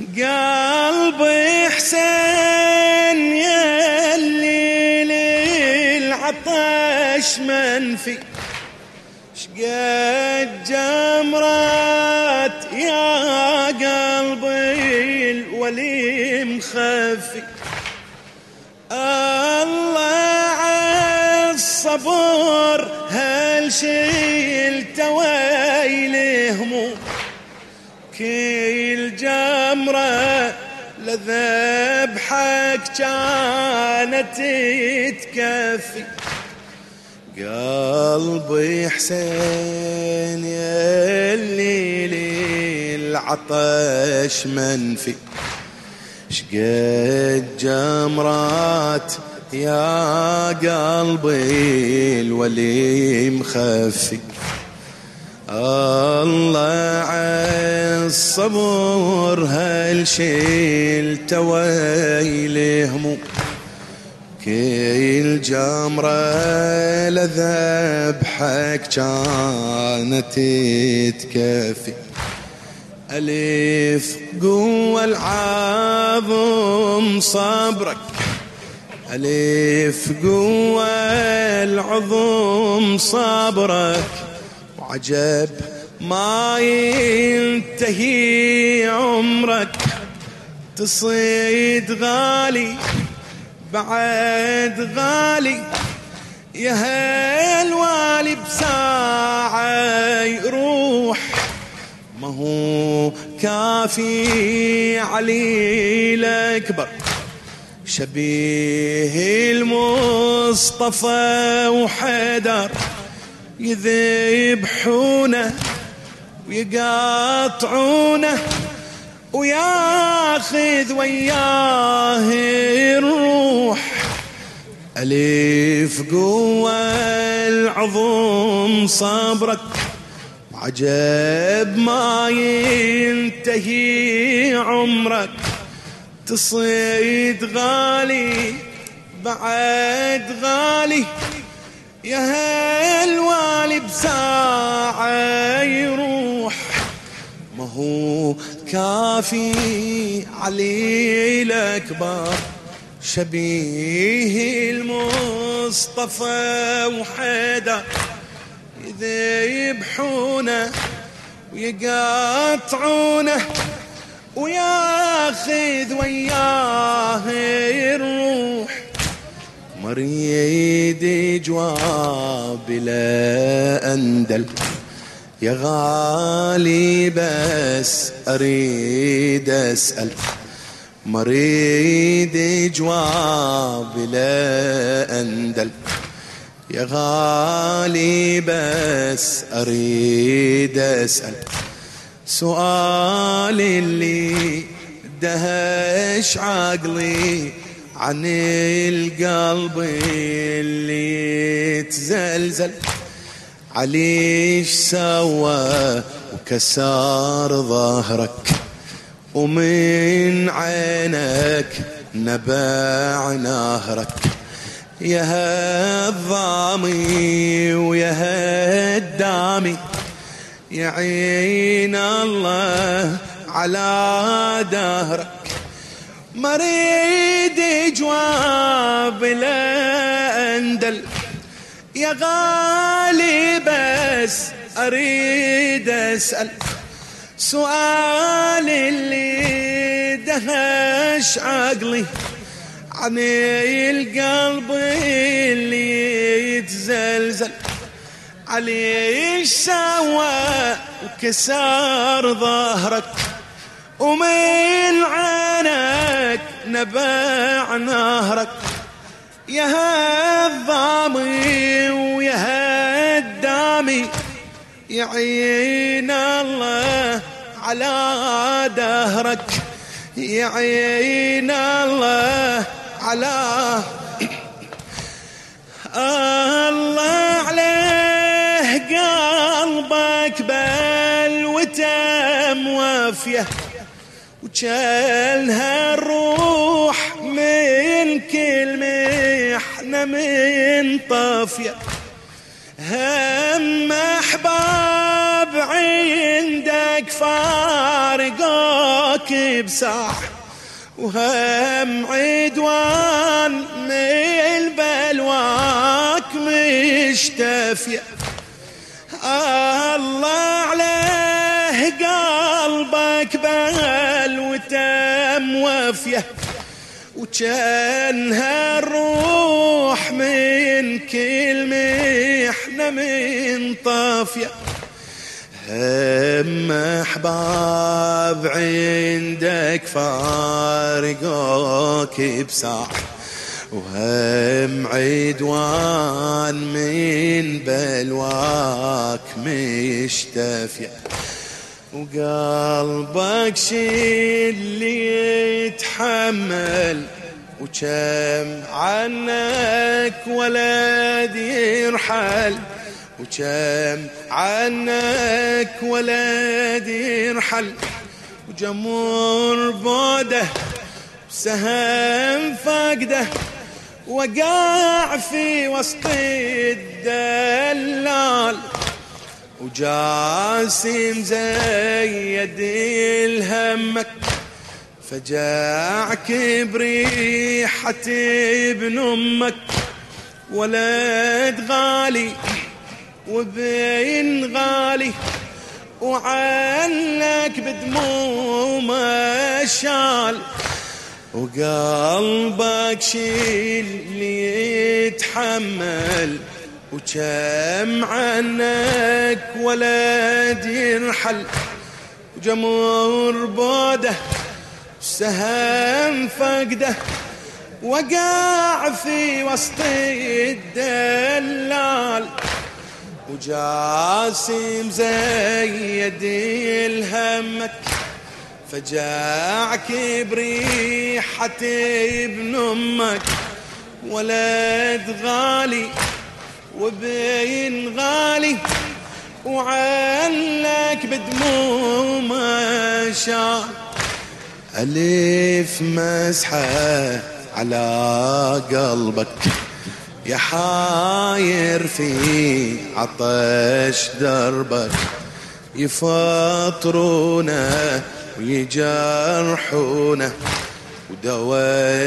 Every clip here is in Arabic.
قلبي حسين يا اللي للعطش منفي شقد جمرات يا قلبي الولي مخفي الله عالصبر هل شيل تويل هموم؟ كل جمرة لذبحك كانت تكفي. قلبي حسين يا اللي العطش منفي. شقد جمرات يا قلبي الولي مخفي. الله عالصبر هالشيل تويل هموم كل جمرة لذبحك كانت تكفي ألف قوة العظم صبرك. ألف قوة العظم صبرك. وعجب ما ينتهي عمرك. تصيد غالي بعد غالي. يا هالوالي بساعة يروح. ما هو كافي علي الأكبر شبيه المصطفى وحدر. يذبحونه ويقاطعونه وياخذ وياه الروح. أليف قوة العظم صبرك عجب ما ينتهي عمرك. تصيد غالي بعد غالي. يا هالوالي بساعة يروح؟ ما هو كافي علي الأكبر شبيه المصطفى وحيدر. يذبحونه ويقاطعونه وياخذ وياه الروح مريد جواب لا أندل. يا غالي بس أريد أسأل. مريد جواب لا أندل. يا غالي بس أريد أسأل. سؤال اللي دهش عقلي عن القلب اللي تزلزل. عليش سوى وكسر ظهرك ومن عينك نبع نهرك. يا هالظامي ويا هالدامي يا عين الله على دهرك. مريد جواب لا اندل يا غالي بس أريد أسأل. سؤال اللي دهش عقلي. عن القلب اللي يتزلزل. عليه سوى وكسر ظهرك. ومن عينك نبع نهرك يا هالضامي ويا هالدامي يعين الله على دهرك يعين الله على الله عليه قلبك بل وتم وشالها الروح من كل محنة من طافية. هم أحباب عندك فارقوك بساح وهم عدوان من بلواك مشتفية. وفيه وكان هالروح من كل محنة من طافية. هم أحباب عندك فارقوك بساعة وهم عدوان من بلواك مشتفية. وقلبك شي اللي يتحمل وكم عنك ولد يرحل. وكم عنك ولد يرحل. وجمور بوده سهم فقده وقع في وسط الدلال. وجاسم زيد الهمك فجاعك بريحة ابن أمك ولد غالي وبين غالي وعنك بدموم شال وقلبك شيل اللي يتحمل وكم عنك ولد يرحل وجمهور بوده سهم فقده وقع في وسط الدلال. وجاسم زيد الهمك فجاعك بريحة ابن أمك. ولد غالي وبين غالي وعلك بدموم شار ألف مسحة على قلبك. يا حاير في عطش دربك. يفطرونا ويجرحونا ودوى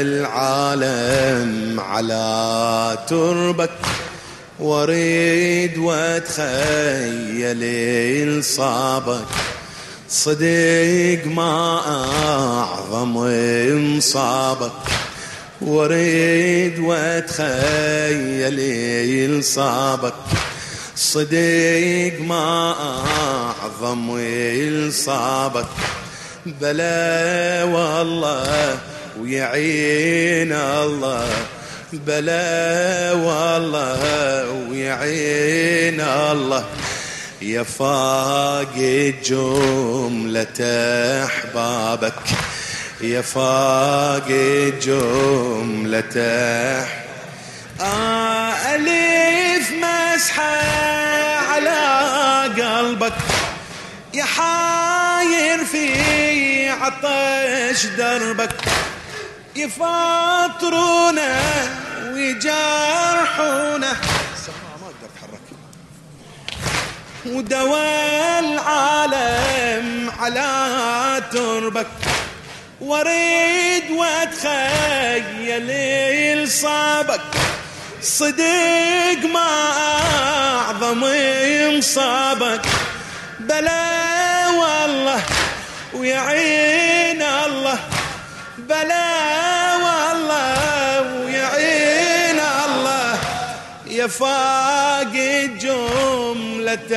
العالم على تربك. واريد واتخيل صابك صديق ما أعظم إنصابك. واريد وأتخيل صابك صديق ما أعظم إنصابك. بلا والله ويعين الله. بلا والله ويعين الله. يا فاقد جملة أحبابك. يا فاقد جملة آه ألف مسحة على قلبك. يا حاير في عطش دربك. يفاطرونا ويجرحونا ودوا العالم على تربك. واريد واتخيل صابك صدق ما أعظم مصابك بلا والله ويعين الله. بلا فاقد جملة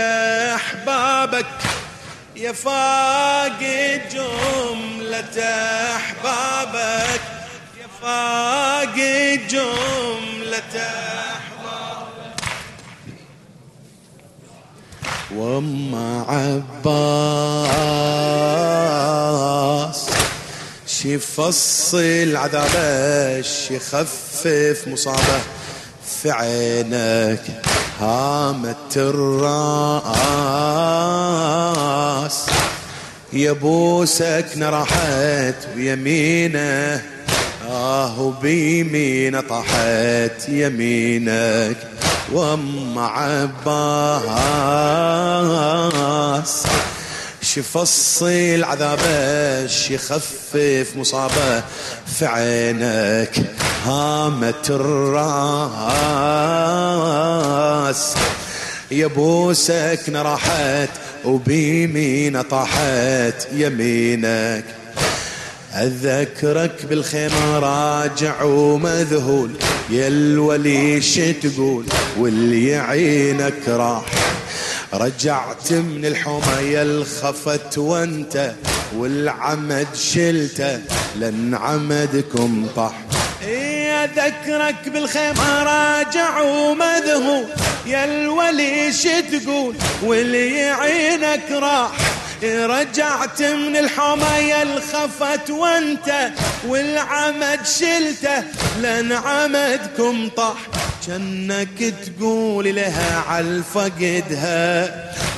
أحبابك. يا فاقد جملة أحبابك. يا فاقد جملة أحبابك. وأم عباس شفصل عذابه يخفف مصابة. في عينك هامت الراس. يا نرحت بيمينه آه بيمينه طاحت يمينك. وأم عباس شفصي العذابه يخفف مصابه. في عينك هامة الراس. يا بوسك راحت وبيمين طاحت يمينك. أذكرك بالخيمة راجع ومذهول يا الولي تقول واللي يعينك راح رجعت من الحومة يا الخفت وانت والعمد شلته لن عمدكم طح. يا ذكرك بالخيمة راجع ومذهول يا الولي تقول واللي يعينك راح. رجعت من الحومة يا الخفت وانت والعمد شلته لن عمدكم طح. جنك تقول لها عالفقدها.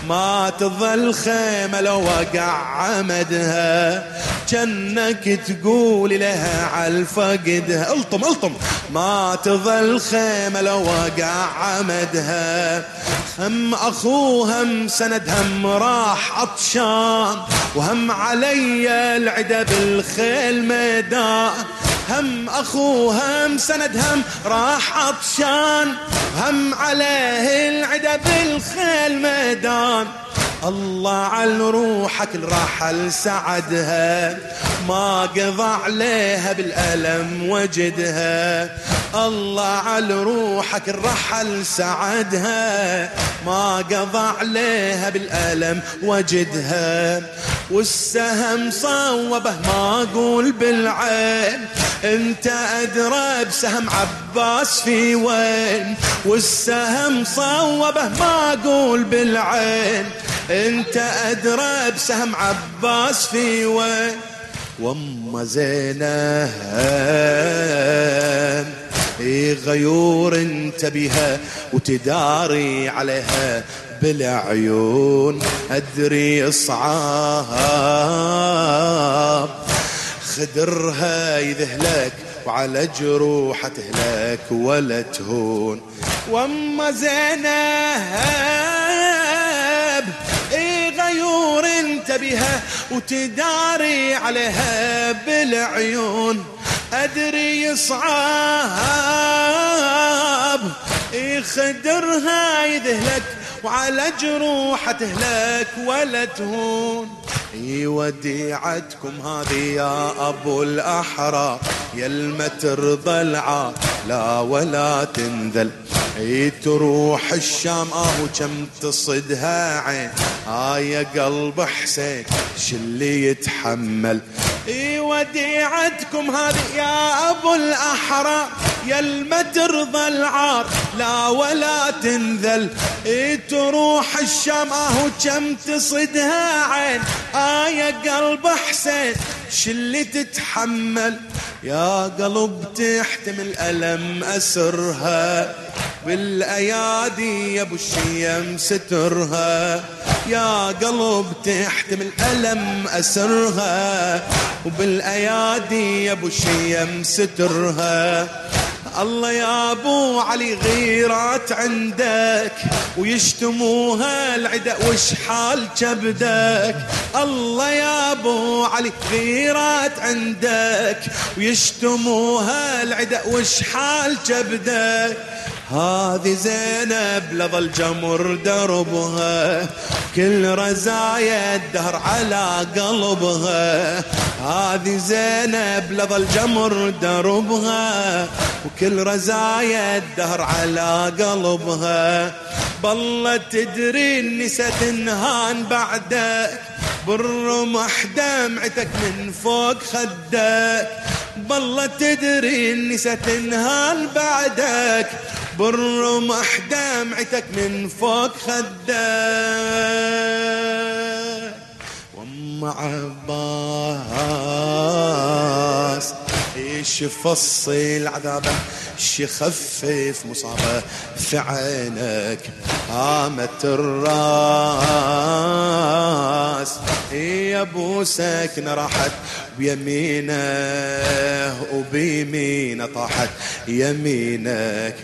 ما تظل خيمة لو وقع عمدها. جنك تقول لها عالفقدها. ألطم ألطم. ما تظل خيمة لو وقع عمدها. هم أخوها هم سند هم راح عطشان وهم علي العدا بالخيل ميدان. هم أخوه هم سند هم راح عطشان هم عليه العدا بالخيل ميدان الله على روحك الراحة سعدها ما قضى عليها بالألم وجدها. الله على روحك الرحل سعدها ما قضى عليها بالألم وجدها. والسهم صوبه ما أقول بالعين. أنت أدرى بسهم عباس في وين؟ والسهم صوبه ما أقول بالعين. أنت أدرى بسهم عباس في وين؟ وأم زينب. غيور أنت بها وتداري عليها بالعيون. أدري صعاب خدرها يذهلك وعلى جروحة تهلك ولا تهون. واما زينب اي غيور انت بها وتداري عليها بالعيون. أدري صعاب يخدرها يذهلك وعلى جروحه تهلك ولا تهون إي وديعتكم هذه يا أبو الأحرار يا المترضى العار لا ولا تنذل. اي تروح الشام آهو كم تصدها عين. آه يا قلب حسين شلي يتحمل؟ اي وديعتكم هذه يا أبو الاحرار يا المترضى العار لا ولا تنذل. اي تروح الشام آهو كم تصدها عين. يا قلب حسين شلي تتحمل يا قلب تحتمل ألم أسرها بالأيادي يا أبو الشيم سترها يا قلب تحتمل الم أسرها وبالأيادي يا أبو الشيم سترها الله يا أبو علي غيرات عندك ويشتموها العدا وش حال كبدك الله يا أبو علي غيرات عندك ويشتموها العدا وش حال كبدك هذه زينب لظل جمر دربها. كل رزايا الدهر على قلبها. هذه زينب لظل جمر دربها. وكل رزايا الدهر على قلبها. بالله تدري النساء تنهان بعدك. بالرمح دمعتك من فوق خدك. بالله تدري النساء تنهان بعدك. بالرمح دمعتك من فوق خدك. وأم عباس فصل عذابه إيش يخفف مصابه في عينك قامت الراس. يا أبو سكنه راحت بيمينه وبيمينة طاحت. يمينك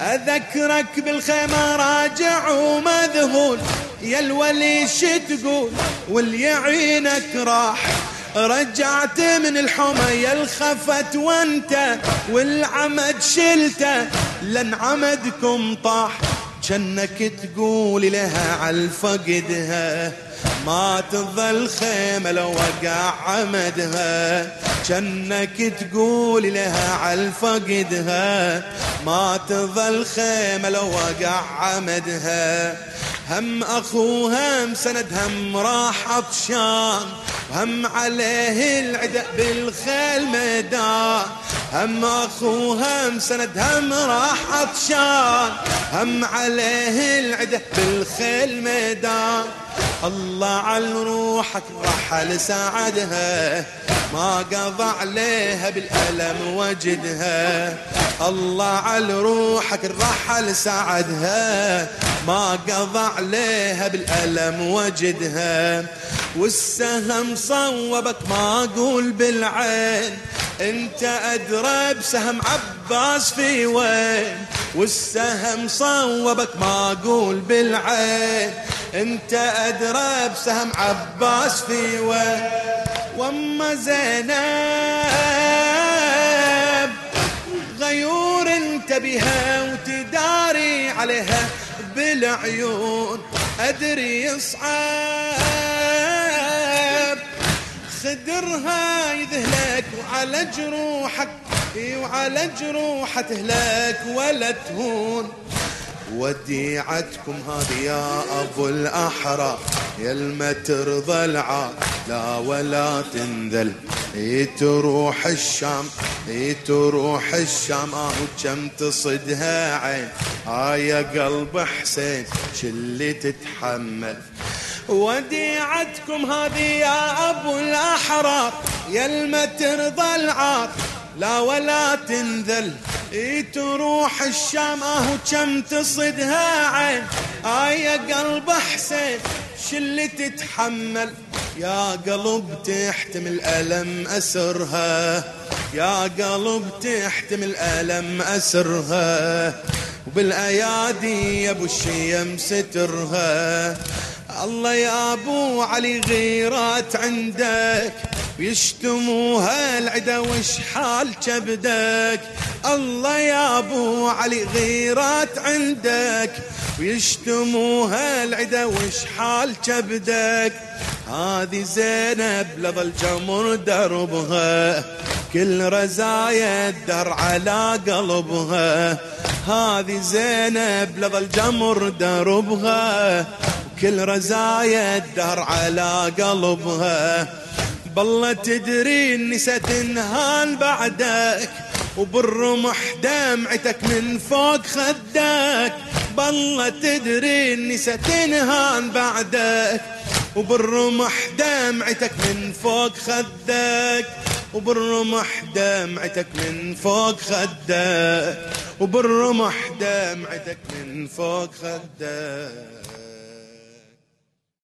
أذكرك بالخيمة راجع ومذهول. يا الولي تقول؟ واللي يعينك راح. رجعت من الحمى الخفت وانت والعمد شلته لن عمدكم طاح جنك تقول لها عالفقدها ما تظل خيمة لو وقع عمدها. جنك تقول لها عالفقدها ما تظل خيمة لو وقع عمدها. هم أخوها مسند هم راح عطشان هم عليه العداء بالخيل ميدان هم أخوها مسند هم راح عطشان هم عليه العداء بالخيل ميدان الله على روحك رحل سعدها ما قضى عليها بالألم وجدها. الله على روحك الرحل سعدها ما قضى عليها بالألم وجدها. والسهم صوبك ما أقول بالعين. أنت أدرى بسهم عباس في وين. والسهم صوبك ما أقول بالعين. انت ادرى بسهم عباس في وين واما زينب غيور انت بها وتداري عليها بالعيون ادري يصعب خدرها يذهلك وعلى جروحك وعلى جروحة تهلك ولا تهون. وديعتكم هذه يا أبو الأحرى. يا ترضى لا ولا تنذل. تروح الشام تروح الشام. آه كم تصدها عين. آه يا قلب حسين شلي تتحمل. وديعتكم هذه يا أبو الاحرار يا ترضى لا ولا تنذل. اي تروح الشام؟ أهو كم تصدها عين. يا قلب حسين شلي تتحمل؟ يا قلب تحتمل ألم أسرها. يا قلب تحتمل ألم أسرها. وبالأيادي يا أبو الشيم سترها. الله يا أبو علي غيرات عندك. ويشتموها العدا وش حال كبدك؟ الله يا أبو علي غيرات عندك. ويشتموها العدا وش حال كبدك؟ هذه زينب لظل جمر دربها. كل رزايا الدهر على قلبها. هذه زينب لظل جمر دربها. كل رزايا الدهر على قلبها. بالله تدري النساء تنهان بعدك وبالرمح دمعتك من فوق خدك. بالله تدري النساء تنهان بعدك وبالرمح دمعتك من فوق خدك. وبالرمح دمعتك من فوق خدك. وبالرمح دمعتك من فوق خدك.